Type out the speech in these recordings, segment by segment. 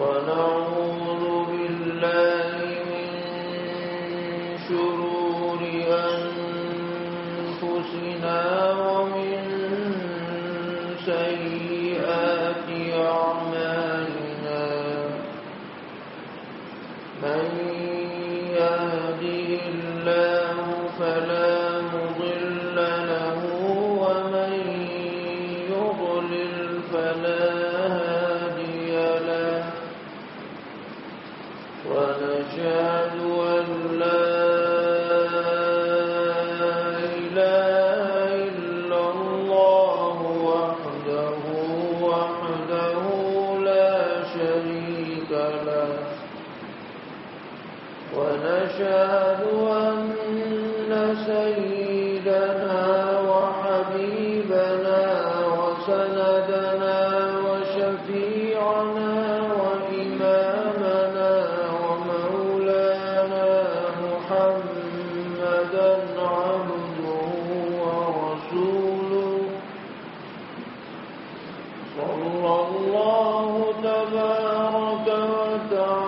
ونعوذ بالله تبارك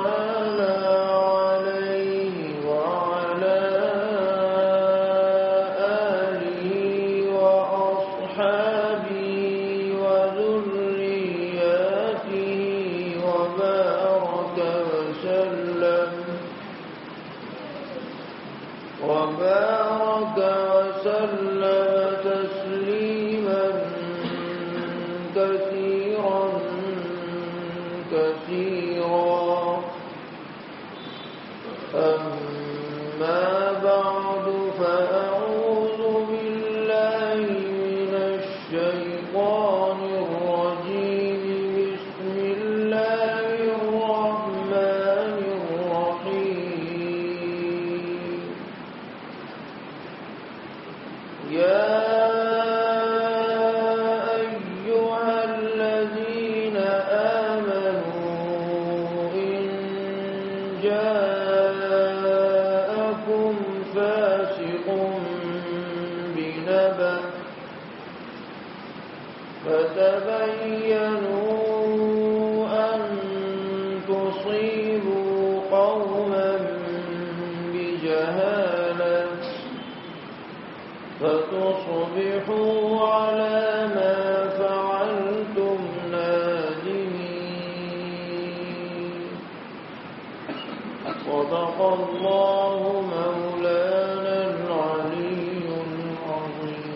صدق الله مولانا العلي العظيم.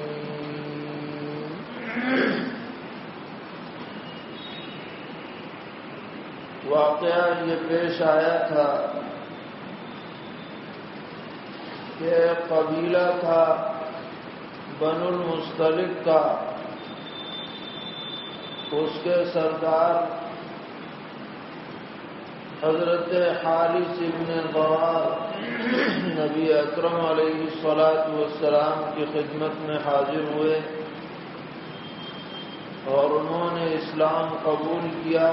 واقعہ یہ پیش آیا تھا کہ ایک قبیلہ تھا بن المستلق کا، اس کے سردار حضرت حارث ابن غوار نبی اکرم علیہ الصلاۃ والسلام کی خدمت میں حاضر ہوئے اور انہوں نے اسلام قبول کیا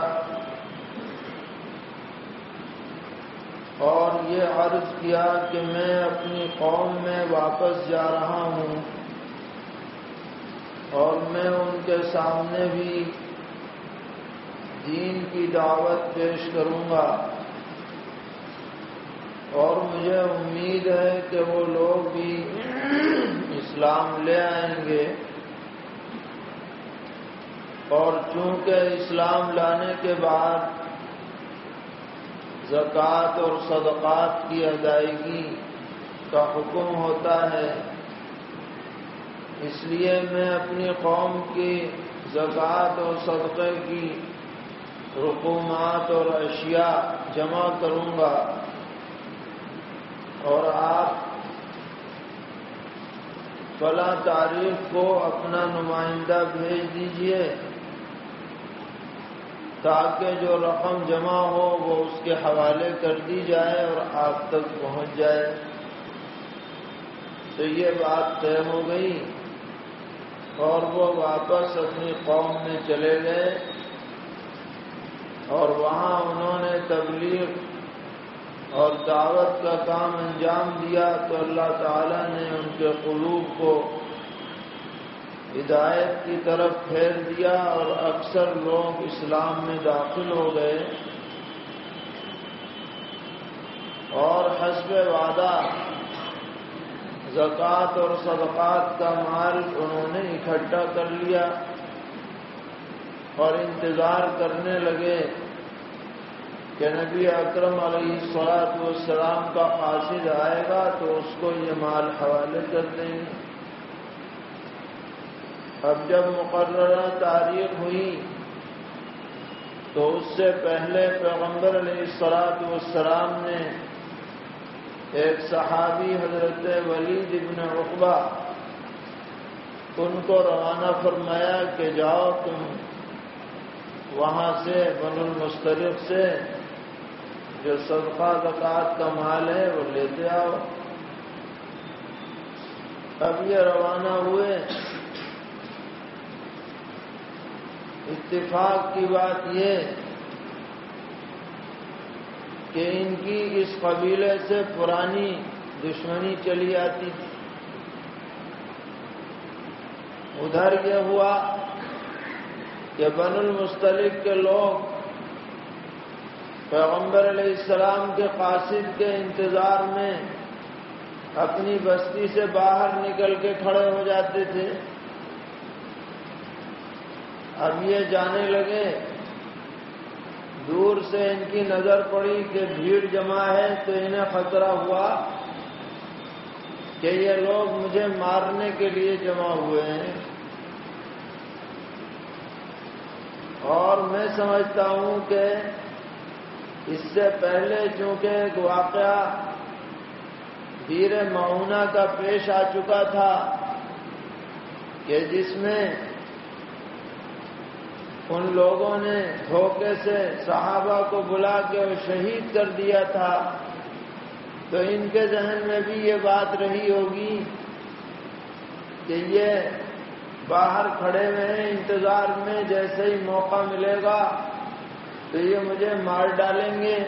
اور یہ عرض کیا کہ میں اپنی قوم میں واپس جا رہا ہوں اور میں ان کے سامنے بھی دین کی دعوت پیش کروں گا۔ اور مجھے امید ہے کہ وہ لوگ بھی اسلام لے آئیں گے۔ اور چونکہ اسلام لانے کے بعد زکوٰۃ اور صدقات کی ادائیگی کا حکم ہوتا ہے، اس لیے میں اپنی قوم کی زکوٰۃ اور صدقے کی رقومات اور اشیاء جمع کروں گا۔ اور آپ فلاں تاریخ کو اپنا نمائندہ بھیج دیجیے تاکہ جو رقم جمع ہو وہ اس کے حوالے کر دی جائے اور آپ تک پہنچ جائے۔ تو یہ بات طے ہو گئی اور وہ واپس اپنی قوم میں چلے گئے۔ اور وہاں انہوں نے تبلیغ اور دعوت کا کام انجام دیا تو اللہ تعالیٰ نے ان کے قلوب کو ہدایت کی طرف پھیر دیا اور اکثر لوگ اسلام میں داخل ہو گئے۔ اور حسب وعدہ، زکوٰۃ اور صدقات کا مال انہوں نے اکٹھا کر لیا۔ اور انتظار کرنے لگے کہ نبی اکرم علیہ السلاط والسلام کا قاصد آئے گا تو اس کو یہ مال حوالے کر دیں گے۔ اب جب مقررہ تاریخ ہوئی تو اس سے پہلے پیغمبر علیہ السلاط والسلام نے ایک صحابی حضرت ولید ابن عقبہ ان کو روانہ فرمایا کہ جاؤ تم وہاں سے بن المسترف سے جو صدقہ زکات کا مال ہے وہ لیتے آؤ۔ اب یہ روانہ ہوئے۔ اتفاق کی بات یہ کہ ان کی اس قبیلے سے پرانی دشمنی چلی آتی۔ تھی ادھر یہ ہوا کہ بن المستلق کے لوگ پیغمبر علیہ السلام کے قاصد کے انتظار میں اپنی بستی سے باہر نکل کے کھڑے ہو جاتے تھے۔ اب یہ جانے لگے، دور سے ان کی نظر پڑی کہ بھیڑ جمع ہے تو انہیں خطرہ ہوا کہ یہ لوگ مجھے مارنے کے لیے جمع ہوئے ہیں۔ اور میں سمجھتا ہوں کہ اس سے پہلے چونکہ ایک واقعہ ویر معاونہ کا پیش آ چکا تھا کہ جس میں ان لوگوں نے دھوکے سے صحابہ کو بلا کے وہ شہید کر دیا تھا، تو ان کے ذہن میں بھی یہ بات رہی ہوگی کہ یہ باہر کھڑے ہوئے ہیں، انتظار میں جیسے ہی موقع ملے گا تو یہ مجھے مار ڈالیں گے۔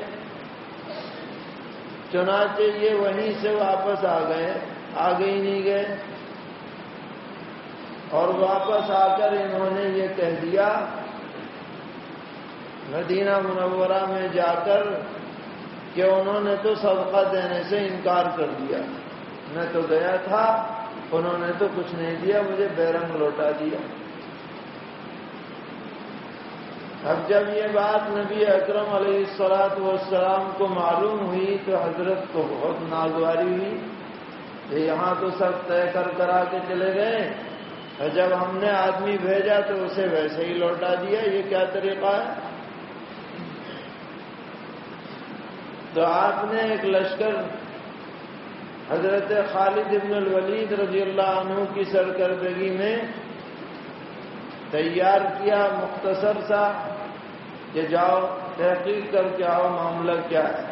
چنانچہ یہ وہیں سے واپس آ گئے، آگے ہی نہیں گئے۔ اور واپس آ کر انہوں نے یہ کہہ دیا، مدینہ منورہ میں جا کر کہ انہوں نے تو صدقہ دینے سے انکار کر دیا۔ میں تو گیا تھا انہوں نے تو کچھ نہیں دیا، مجھے بیرنگ لوٹا دیا۔ اب جب یہ بات نبی اکرم علیہ السلاط والسلام کو معلوم ہوئی تو حضرت کو بہت ناگواری ہوئی کہ یہاں تو سب طے کر کرا کے چلے گئے۔ اور جب ہم نے آدمی بھیجا تو اسے ویسے ہی لوٹا دیا۔ یہ کیا طریقہ ہے؟ تو آپ نے ایک لشکر حضرت خالد ابن الولید رضی اللہ عنہ کی سرکردگی میں تیار کیا، مختصر سا کہ جاؤ، تحقیق کر کے آؤ معاملہ کیا ہے۔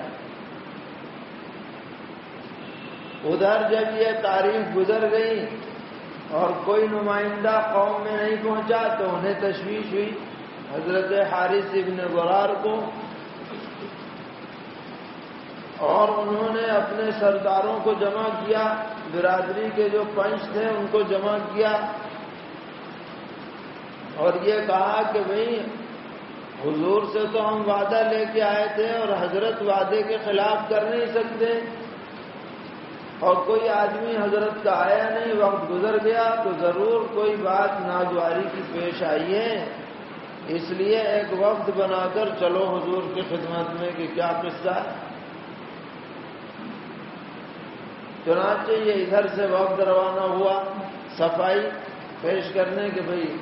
ادھر جب یہ تاریخ گزر گئی اور کوئی نمائندہ قوم میں نہیں پہنچا تو انہیں تشویش ہوئی۔ حضرت حارث ابن غرار کو اور انہوں نے اپنے سرداروں کو جمع کیا، برادری کے جو پنچ تھے ان کو جمع کیا۔ اور یہ کہا کہ بھئی، حضور سے تو ہم وعدہ لے کے آئے تھے اور حضرت وعدے کے خلاف کر نہیں سکتے۔ اور کوئی آدمی حضرت کا آیا نہیں، وقت گزر گیا تو ضرور کوئی بات ناگواری کی پیش آئی ہے۔ اس لیے ایک وقت بنا کر چلو حضور کی خدمت میں کہ کیا قصہ ہے۔ چنانچہ یہ ادھر سے وقت روانہ ہوا، صفائی پیش کرنے کے بھائی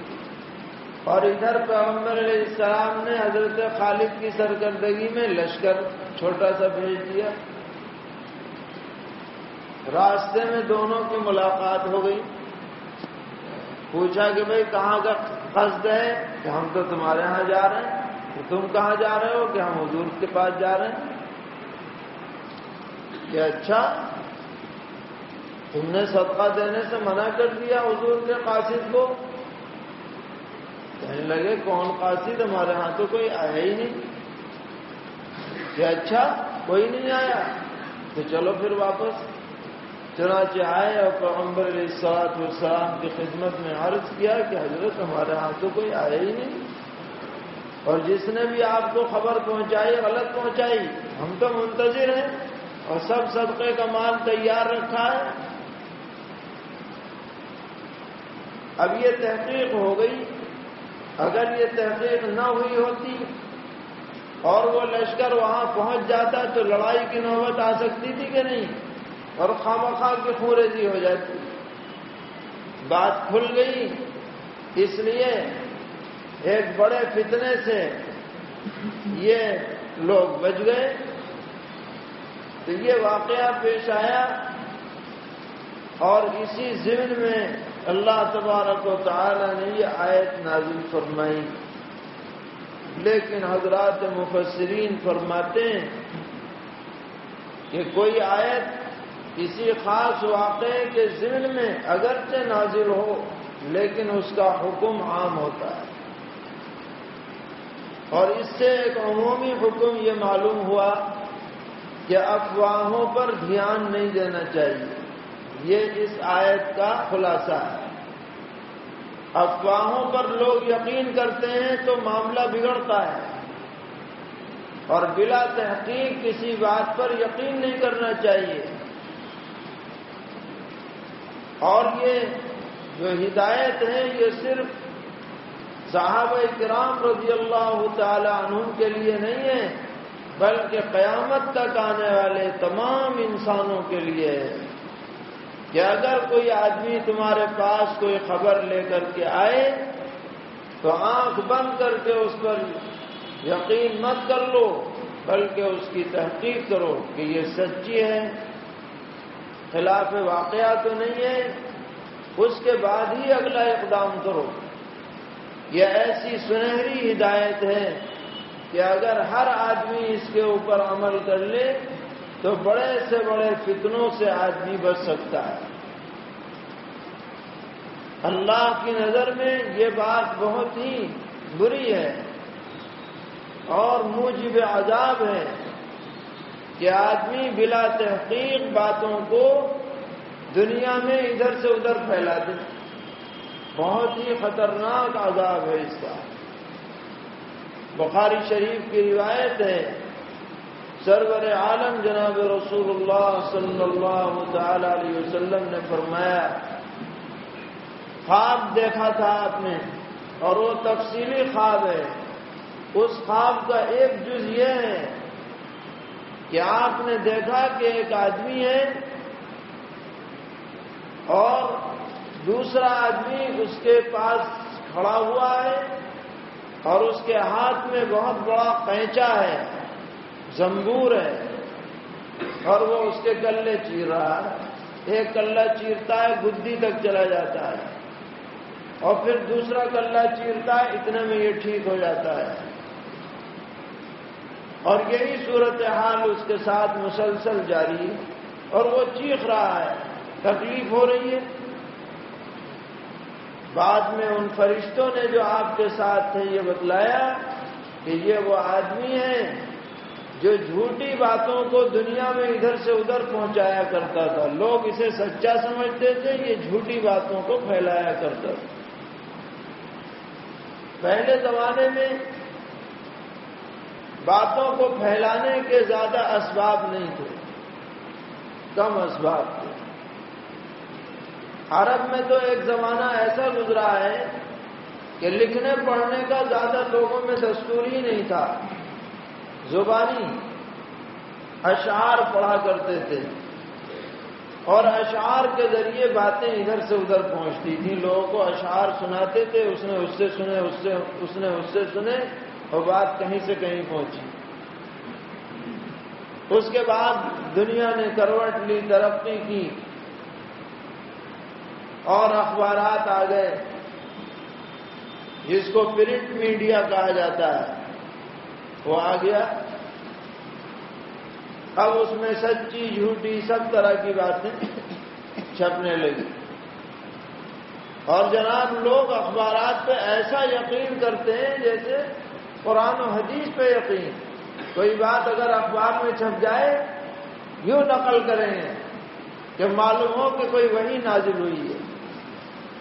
اور ادھر پیغمبر علیہ السلام نے حضرت خالد کی سرکردگی میں لشکر چھوٹا سا بھیج دیا۔ راستے میں دونوں کی ملاقات ہو گئی۔ پوچھا کہ بھائی کہاں کا قصد ہے کہ ہم تو تمہارے ہاں جا رہے ہیں کہ تم کہاں جا رہے ہو کہ ہم حضور کے پاس جا رہے ہیں؟ کہ اچھا تم نے صدقہ دینے سے منع کر دیا حضور کے قاصد کو؟ کہنے لگے، کون قاصد؟ ہمارے ہاں تو کوئی آیا ہی نہیں۔ کہ اچھا کوئی نہیں آیا۔ تو چلو پھر واپس۔ چنانچہ آئے اور پیغمبر علیہ السلاط والسلام کی خدمت میں عرض کیا کہ حضرت ہمارے ہاں تو کوئی آیا ہی نہیں۔ اور جس نے بھی آپ کو خبر پہنچائی، غلط پہنچائی، ہم تو منتظر ہیں اور سب صدقے کا مال تیار رکھا ہے۔ اب یہ تحقیق ہو گئی۔ اگر یہ تحقیق نہ ہوئی ہوتی اور وہ لشکر وہاں پہنچ جاتا تو لڑائی کی نوبت آ سکتی تھی کہ نہیں؟ اور خواہ کی خوریزی ہو جاتی۔ بات کھل گئی۔ اس لیے ایک بڑے فتنے سے یہ لوگ بچ گئے۔ تو یہ واقعہ پیش آیا اور اسی ضمن میں اللہ تبارک و تعالی نے یہ آیت نازل فرمائی۔ لیکن حضرات مفسرین فرماتے ہیں کہ کوئی آیت کسی خاص واقعے کے ضمن میں اگرچہ نازل ہو، لیکن اس کا حکم عام ہوتا ہے۔ اور اس سے ایک عمومی حکم یہ معلوم ہوا کہ افواہوں پر دھیان نہیں دینا چاہیے۔ یہ اس آیت کا خلاصہ ہے۔ افواہوں پر لوگ یقین کرتے ہیں تو معاملہ بگڑتا ہے۔ اور بلا تحقیق کسی بات پر یقین نہیں کرنا چاہیے۔ اور یہ جو ہدایت ہے، یہ صرف صحابہ کرام رضی اللہ تعالی عنہ کے لیے نہیں ہے، بلکہ قیامت تک آنے والے تمام انسانوں کے لیے ہے۔ کہ اگر کوئی آدمی تمہارے پاس کوئی خبر لے کر کے آئے تو آنکھ بند کر کے اس پر یقین مت کر لو، بلکہ اس کی تحقیق کرو کہ یہ سچی ہے۔ خلاف واقعہ تو نہیں ہے، اس کے بعد ہی اگلا اقدام کرو۔ یہ ایسی سنہری ہدایت ہے کہ اگر ہر آدمی اس کے اوپر عمل کر لے تو بڑے سے بڑے فتنوں سے آدمی بچ سکتا ہے۔ اللہ کی نظر میں یہ بات بہت ہی بری ہے اور موجب عذاب ہے کہ آدمی بلا تحقیق باتوں کو دنیا میں ادھر سے ادھر پھیلا دے۔ بہت ہی خطرناک عذاب ہے اس کا۔ بخاری شریف کی روایت ہے سرور عالم جناب رسول اللہ صلی اللہ تعالی علیہ وسلم نے فرمایا، خواب دیکھا تھا آپ نے، اور وہ تفصیلی خواب ہے۔ اس خواب کا ایک جز یہ ہے کہ آپ نے دیکھا کہ ایک آدمی ہے اور دوسرا آدمی اس کے پاس کھڑا ہوا ہے اور اس کے ہاتھ میں بہت بڑا پینچا ہے۔ زمبور ہے اور وہ اس کے کلے چیر رہا ہے۔ ایک کلہ چیرتا ہے، گدی تک چلا جاتا ہے۔ اور پھر دوسرا کلہ چیرتا ہے، اتنے میں یہ ٹھیک ہو جاتا ہے۔ اور یہی صورت حال اس کے ساتھ مسلسل جاری اور وہ چیخ رہا ہے، تکلیف ہو رہی ہے۔ بعد میں ان فرشتوں نے جو آپ کے ساتھ تھے، یہ بتلایا کہ یہ وہ آدمی ہے جو جھوٹی باتوں کو دنیا میں ادھر سے ادھر پہنچایا کرتا تھا، لوگ اسے سچا سمجھتے تھے، یہ جھوٹی باتوں کو پھیلایا کرتا تھا۔ پہلے زمانے میں باتوں کو پھیلانے کے زیادہ اسباب نہیں تھے، کم اسباب تھے۔ عرب میں تو ایک زمانہ ایسا گزرا ہے کہ لکھنے پڑھنے کا زیادہ لوگوں میں دستور ہی نہیں تھا۔ زبانی اشعار پڑھا کرتے تھے اور اشعار کے ذریعے باتیں ادھر سے ادھر پہنچتی تھیں۔ لوگوں کو اشعار سناتے تھے، اس نے اس سے سنے، اس سے، اس نے اس سے سنے اور بات کہیں سے کہیں پہنچی۔ اس کے بعد دنیا نے کروٹ لی، ترقی کی اور اخبارات آ گئے۔ جس کو پرنٹ میڈیا کہا جاتا ہے۔ وہ آ گیا۔ اب اس میں سچی جھوٹی سب طرح کی باتیں چھپنے لگی۔ اور جناب، لوگ اخبارات پہ ایسا یقین کرتے ہیں جیسے قرآن و حدیث پہ یقین۔ کوئی بات اگر اخبار میں چھپ جائے، یوں نقل کریں کہ معلوم ہو کہ کوئی وہی نازل ہوئی ہے۔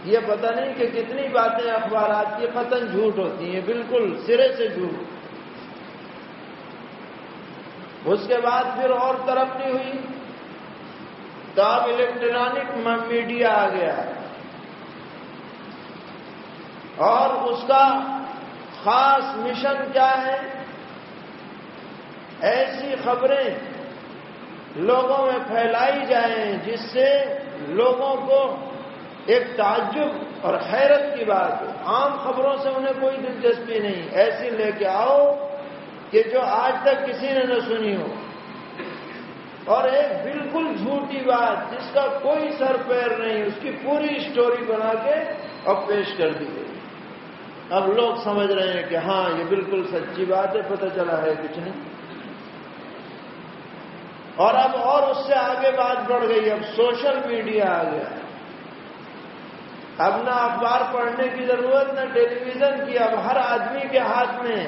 یہ پتہ نہیں کہ کتنی باتیں اخبارات کی قطن جھوٹ ہوتی ہیں، بالکل سرے سے جھوٹ۔ اس کے بعد پھر اور طرف نہیں ہوئی۔ تو اب الیکٹرانک میڈیا آ گیا۔ اور اس کا خاص مشن کیا ہے؟ ایسی خبریں لوگوں میں پھیلائی جائیں جس سے لوگوں کو ایک تعجب اور حیرت کی بات عام خبروں سے انہیں کوئی دلچسپی نہیں۔ ایسی لے کے آؤ۔ کہ جو آج تک کسی نے نہ سنی ہو۔ اور ایک بالکل جھوٹی بات جس کا کوئی سر پیر نہیں، اس کی پوری اسٹوری بنا کے اب پیش کر دی گئی۔ اب لوگ سمجھ رہے ہیں کہ ہاں یہ بالکل سچی بات ہے، پتہ چلا ہے کچھ نہیں۔ اور اب اور اس سے آگے بات بڑھ گئی، اب سوشل میڈیا آ گیا۔ اب نہ اخبار پڑھنے کی ضرورت، نہ ٹیلی ویژن کی۔ اب ہر آدمی کے ہاتھ میں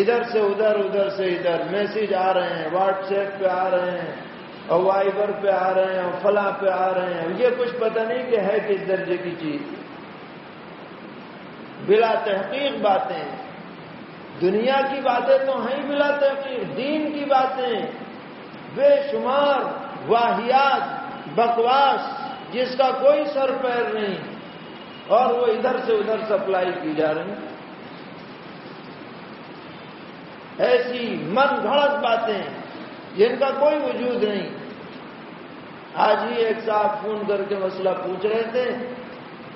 ادھر سے ادھر ادھر سے ادھر۔ میسج آ رہے ہیں واٹس ایپ پہ آ رہے ہیں، اور وائبر پہ آ رہے ہیں، اور فلاں پہ آ رہے ہیں۔ یہ کچھ پتہ نہیں کہ ہے کس درجے کی چیز۔ بلا تحقیق باتیں۔ دنیا کی باتیں تو ہیں بلا تحقیق، دین کی باتیں۔ بے شمار واحیات، بکواس، جس کا کوئی سر پیر نہیں، اور وہ ادھر سے ادھر سپلائی کی جا رہی ہیں ایسی من گھڑت باتیں جن کا کوئی وجود نہیں۔ آج ہی ایک صاحب فون کر کے مسئلہ پوچھ رہے تھے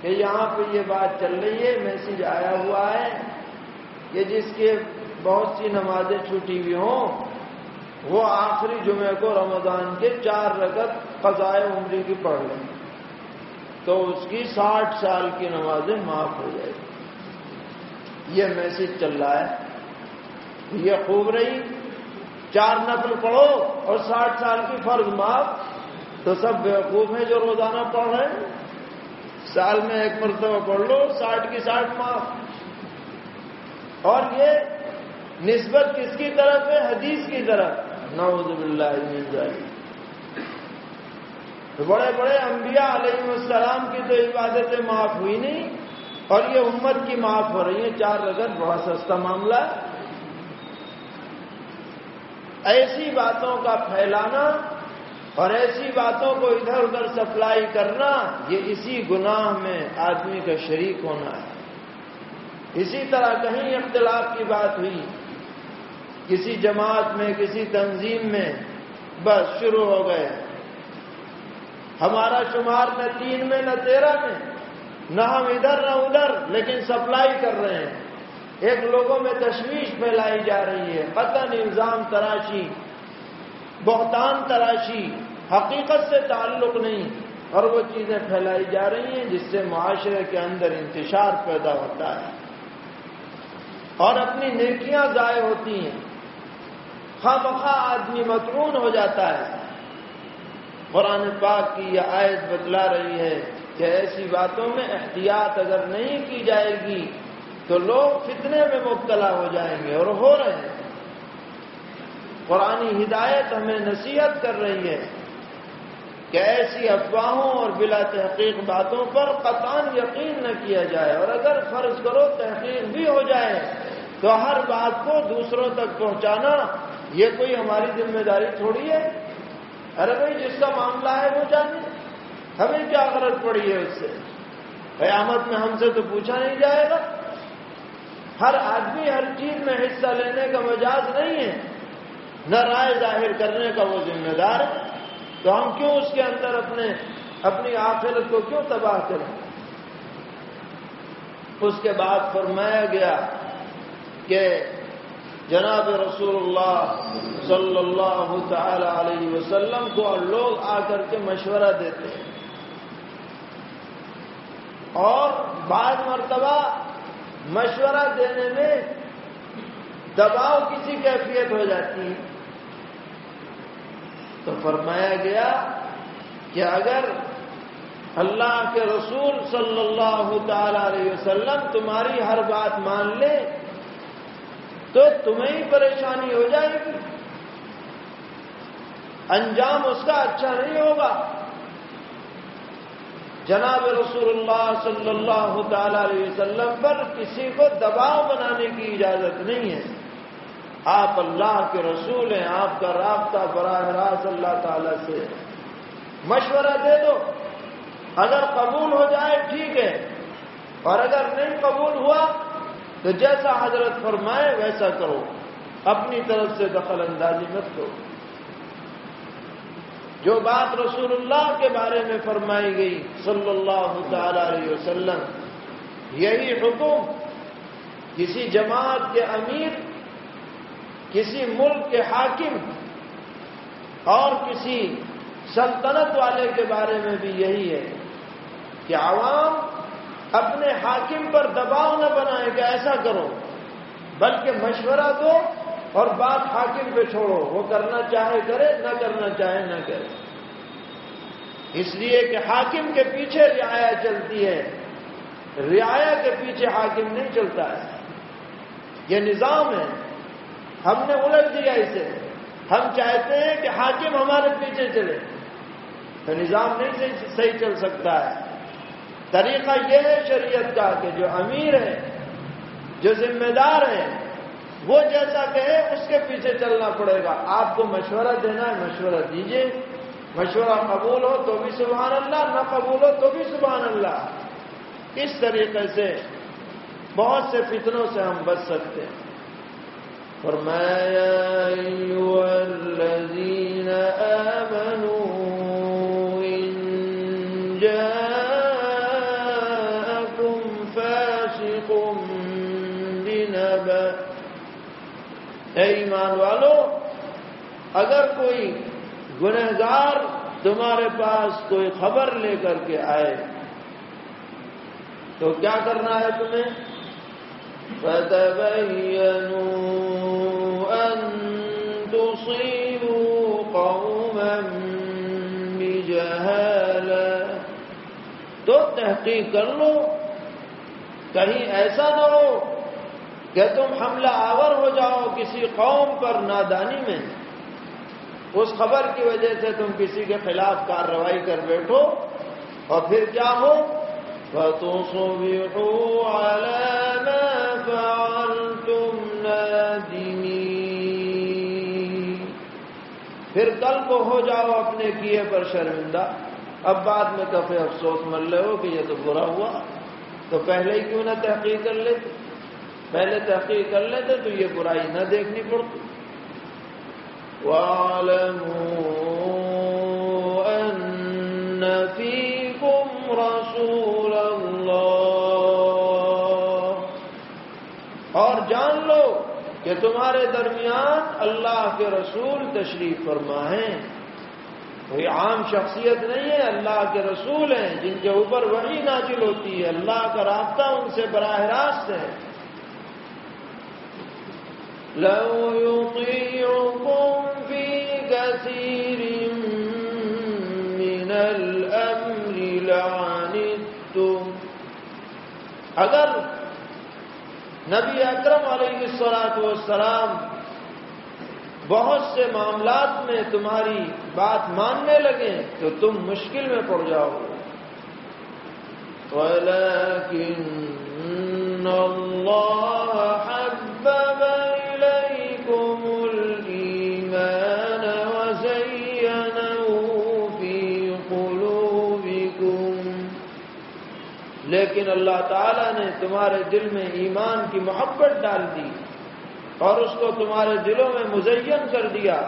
کہ یہاں پہ یہ بات چل رہی ہے، میسج آیا ہوا ہے کہ جس کے بہت سی نمازیں چھوٹی ہوئی ہوں، وہ آخری جمعے کو رمضان کے چار رگت فضائے عمری کی پڑھ لیں۔ تو اس کی ساٹھ سال کی نمازیں معاف ہو جائے۔ یہ میسج چل رہا ہے۔ یہ خوب رہی۔ چار نفل پڑھو اور ساٹھ سال کی فرض معاف۔ تو سب بیوقوف ہیں جو روزانہ پڑھ رہے ہیں۔ سال میں ایک مرتبہ پڑھ لو، ساٹھ کی ساٹھ معاف۔ اور یہ نسبت کس کی طرف ہے؟ حدیث کی طرف۔ نعوذ باللہ من ذالک بڑے بڑے انبیاء علیہ السلام کی تو عبادتیں معاف ہوئی نہیں، اور یہ امت کی معاف ہو رہی ہیں۔ چار رگت بڑا سستا معاملہ ہے۔ ایسی باتوں کا پھیلانا اور ایسی باتوں کو ادھر ادھر سپلائی کرنا، یہ اسی گناہ میں آدمی کا شریک ہونا ہے۔ اسی طرح کہیں اختلاف کی بات ہوئی، کسی جماعت میں، کسی تنظیم میں، بس شروع ہو گئے۔ ہمارا شمار نہ تین میں، نہ تیرہ میں، نہ ہم ادھر نہ ادھر، لیکن سپلائی کر رہے ہیں۔ ایک لوگوں میں تشویش پھیلائی جا رہی ہے۔ قطن الزام تراشی، بہتان تراشی، حقیقت سے تعلق نہیں، اور وہ چیزیں پھیلائی جا رہی ہیں جس سے معاشرے کے اندر انتشار پیدا ہوتا ہے۔ اور اپنی نیکیاں ضائع ہوتی ہیں۔ خواہ بخواہ آدمی مترون ہو جاتا ہے۔ قرآن پاک کی یہ آیت بتلا رہی ہے کہ ایسی باتوں میں احتیاط اگر نہیں کی جائے گی تو لوگ فتنے میں مبتلا ہو جائیں گے اور ہو رہے ہیں۔ قرآن ہدایت ہمیں نصیحت کر رہی ہے کہ ایسی افواہوں اور بلا تحقیق باتوں پر قطان یقین نہ کیا جائے اور اگر فرض کرو تحقیق بھی ہو جائے تو ہر بات کو دوسروں تک پہنچانا، یہ کوئی ہماری ذمہ داری تھوڑی ہے؟ ارے بھائی، جس کا معاملہ ہے وہ جانے۔ ہمیں کیا غرض پڑی ہے اس سے؟ قیامت میں ہم سے تو پوچھا نہیں جائے گا۔ ہر آدمی ہر چیز میں حصہ لینے کا مجاز نہیں ہے۔ نہ رائے ظاہر کرنے کا وہ ذمہ دار ہے۔ تو ہم کیوں اس کے اندر اپنے اپنی آخرت کو کیوں تباہ کریں؟ اس کے بعد فرمایا گیا کہ جناب رسول اللہ صلی اللہ تعالی علیہ وسلم کو لوگ آ کر کے مشورہ دیتے ہیں۔ اور بعض مرتبہ مشورہ دینے میں دباؤ کسی کیفیت ہو جاتی ہے۔ تو فرمایا گیا کہ اگر اللہ کے رسول صلی اللہ تعالی علیہ وسلم تمہاری ہر بات مان لے، تو تمہیں ہی پریشانی ہو جائے گی۔ انجام اس کا اچھا نہیں ہوگا۔ جناب رسول اللہ صلی اللہ تعالی علیہ وسلم پر کسی کو دباؤ بنانے کی اجازت نہیں ہے۔ آپ اللہ کے رسول ہیں، آپ کا رابطہ براہ راست اللہ تعالی سے مشورہ دے دو۔ اگر قبول ہو جائے، ٹھیک ہے۔ اور اگر نہیں قبول ہوا، تو جیسا حضرت فرمائے، ویسا کرو۔ اپنی طرف سے دخل اندازی مت کرو۔ جو بات رسول اللہ کے بارے میں فرمائی گئی صلی اللہ تعالی علیہ وسلم، یہی حکم کسی جماعت کے امیر، کسی ملک کے حاکم اور کسی سلطنت والے کے بارے میں بھی یہی ہے کہ عوام اپنے حاکم پر دباؤ نہ بنائے کہ ایسا کرو، بلکہ مشورہ دو اور بات حاکم پہ چھوڑو۔ وہ کرنا چاہے کرے، نہ کرنا چاہے نہ کرے۔ اس لیے کہ حاکم کے پیچھے رعایا چلتی ہے۔ رعایا کے پیچھے حاکم نہیں چلتا ہے۔ یہ نظام ہے۔ ہم نے الٹ دیا اسے۔ ہم چاہتے ہیں کہ حاکم ہمارے پیچھے چلے۔ تو نظام نہیں صحیح چل سکتا ہے۔ طریقہ یہ ہے شریعت کا کہ جو امیر ہے، جو ذمہ دار ہے وہ جیسا کہے، اس کے پیچھے چلنا پڑے گا۔ آپ کو مشورہ دینا ہے، مشورہ دیجیے مشورہ قبول ہو تو بھی سبحان اللہ، نہ قبول ہو تو بھی سبحان اللہ۔ اس طریقے سے بہت سے فتنوں سے ہم بچ سکتے ہیں۔ اے ایمان والو، اگر کوئی گنہگار تمہارے پاس کوئی خبر لے کر کے آئے، تو کیا کرنا ہے تمہیں؟ أَن تُصِيبُوا قَوْمًا بِجَهَالَةٍ۔ تو تحقیق کر لو، کہیں ایسا نہ ہو کہ تم حملہ آور ہو جاؤ کسی قوم پر نادانی میں۔ اس خبر کی وجہ سے تم کسی کے خلاف کارروائی کر بیٹھو۔ اور پھر کیا ہو؟ پھر کل کو ہو جاؤ اپنے کیے پر شرمندہ۔ اب بعد میں کفے افسوس مل رہے ہو کہ یہ تو برا ہوا۔ تو پہلے ہی کیوں نہ تحقیق کر لیتے؟ پہلے تحقیق کر لیتے تو یہ برائی نہ دیکھنی پڑتی۔ واعلموا رسول الله۔ اور جان لو کہ تمہارے درمیان اللہ کے رسول تشریف فرما ہے کوئی عام شخصیت نہیں ہے، اللہ کے رسول ہیں، جن کے اوپر وہی نازل ہوتی ہے، اللہ کا رابطہ ان سے براہ راست ہے۔ لو يطيعكم في كثير من الأمر لعنتم. اگر نبی اکرم علیہ السلاط والسلام بہت سے معاملات میں تمہاری بات ماننے لگے تو تم مشکل میں پڑ جاؤ۔ گے لیکن اللہ تعالیٰ نے تمہارے دل میں ایمان کی محبت ڈال دی اور اس کو تمہارے دلوں میں مزین کر دیا۔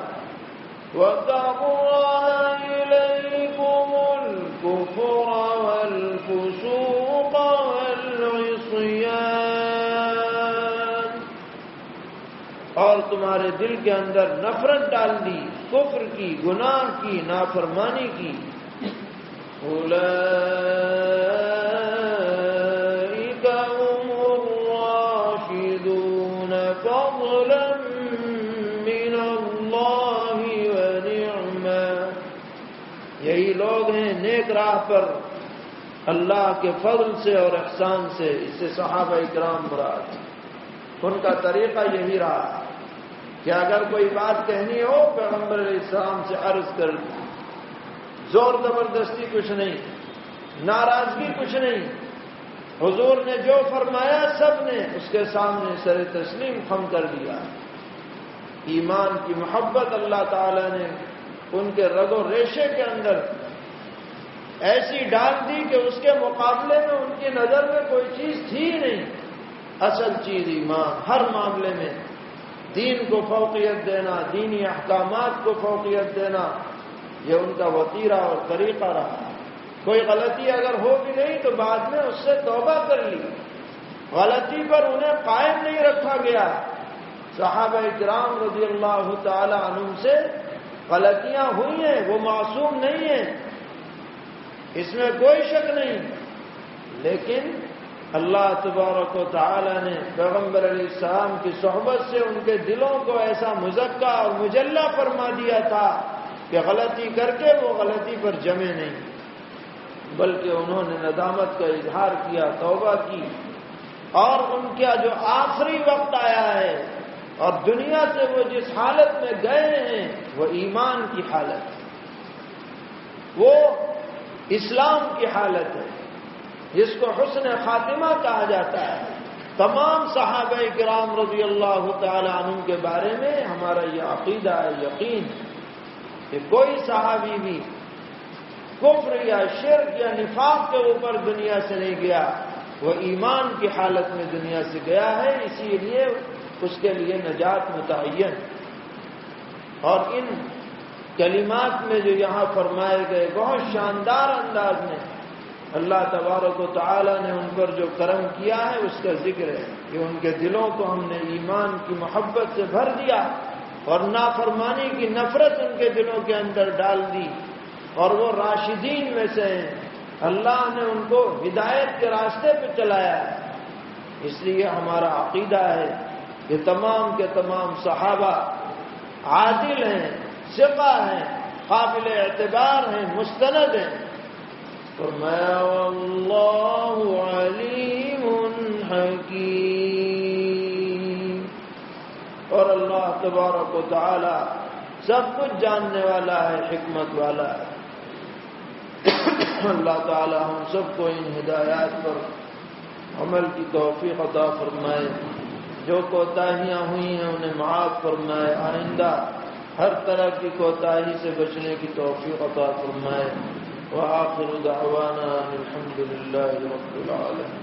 اور تمہارے دل کے اندر نفرت ڈال دی، کفر کی، گناہ کی، نافرمانی کی۔ نیک راہ پر اللہ کے فضل سے اور احسان سے اس سے صحابہ اکرام مراد ان کا طریقہ یہی رہا کہ اگر کوئی بات کہنی ہو، پیغمبر علیہ السلام سے عرض کر زور زبردستی کچھ نہیں، ناراضگی کچھ نہیں۔ حضور نے جو فرمایا سب نے اس کے سامنے سر تسلیم خم کر دیا۔ ایمان کی محبت اللہ تعالی نے ان کے رگ و ریشے کے اندر ایسی ڈال دی کہ اس کے مقابلے میں ان کی نظر میں کوئی چیز تھی نہیں۔ اصل چیز ایمان، ہر معاملے میں۔ دین کو فوقیت دینا، دینی احکامات کو فوقیت دینا، یہ ان کا وطیرہ اور طریقہ رہا۔ کوئی غلطی اگر ہو بھی گئی تو بعد میں اس سے توبہ کر لی۔ غلطی پر انہیں قائم نہیں رکھا گیا۔ صحابہ کرام رضی اللہ تعالی عنہ سے غلطیاں ہوئی ہیں، وہ معصوم نہیں ہیں۔ اس میں کوئی شک نہیں۔ لیکن اللہ تبارک و تعالی نے پیغمبر علیہ السلام کی صحبت سے ان کے دلوں کو ایسا مزکہ اور مجلہ فرما دیا تھا کہ غلطی کر کے وہ غلطی پر جمے نہیں۔ بلکہ انہوں نے ندامت کا اظہار کیا، توبہ کی۔ اور ان کا جو آخری وقت آیا ہے اور دنیا سے وہ جس حالت میں گئے ہیں، وہ ایمان کی حالت۔ وہ اسلام کی حالت ہے۔ جس کو حسن خاتمہ کہا جاتا ہے۔ تمام صحابہ کرام رضی اللہ تعالی عنہ کے بارے میں ہمارا یہ عقیدہ ہے، یقین کہ کوئی صحابی بھی کفر یا شرک یا نفاق کے اوپر دنیا سے نہیں گیا، وہ ایمان کی حالت میں دنیا سے گیا ہے، اسی لیے اس کے لیے نجات متعین۔ اور ان کلمات میں جو یہاں فرمائے گئے، بہت شاندار انداز میں اللہ تبارک و تعالی نے ان پر جو کرم کیا ہے، اس کا ذکر ہے کہ ان کے دلوں کو ہم نے ایمان کی محبت سے بھر دیا اور نافرمانی کی نفرت ان کے دلوں کے اندر ڈال دی اور وہ راشدین میں سے ہیں۔ اللہ نے ان کو ہدایت کے راستے پہ چلایا ہے۔ اس لیے ہمارا عقیدہ ہے کہ تمام کے تمام صحابہ عادل ہیں۔ سپا ہیں، قابل اعتبار ہیں، مستند ہیں۔ فرمایا واللہ علیم حکیم۔ اور اللہ تبارک و تعالی سب کچھ جاننے والا ہے، حکمت والا ہے۔ اللہ تعالی ہم سب کو ان ہدایات پر عمل کی توفیق عطا فرمائے۔ جو کوتاہیاں ہوئی ہیں، انہیں معاف فرمائے۔ آئندہ ہر طرح کی کوتاہی سے بچنے کی توفیق عطا فرمائے۔ وآخر دعوانا الحمد للہ رب العالمين